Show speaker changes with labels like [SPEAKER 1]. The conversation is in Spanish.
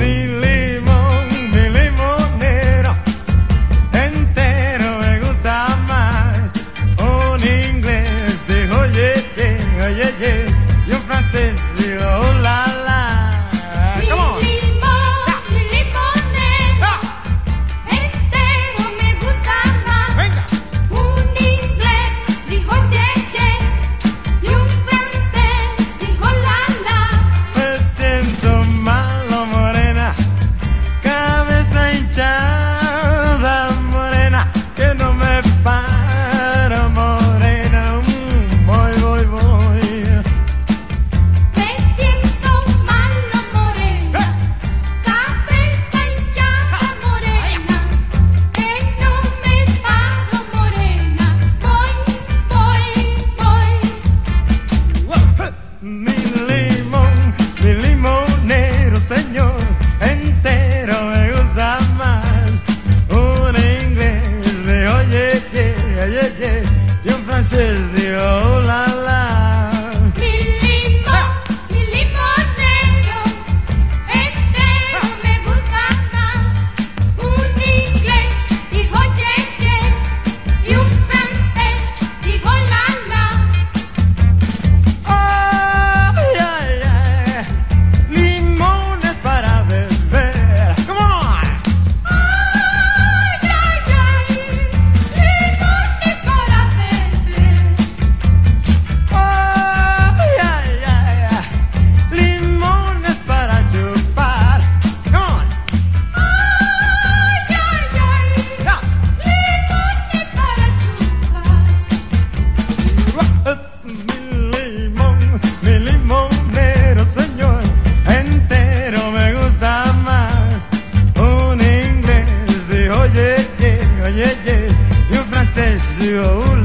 [SPEAKER 1] 你离 Mi limón, mi limonero señor entero me gusta más. Un inglés de oye, oye, oye, y un francés de hola. you. old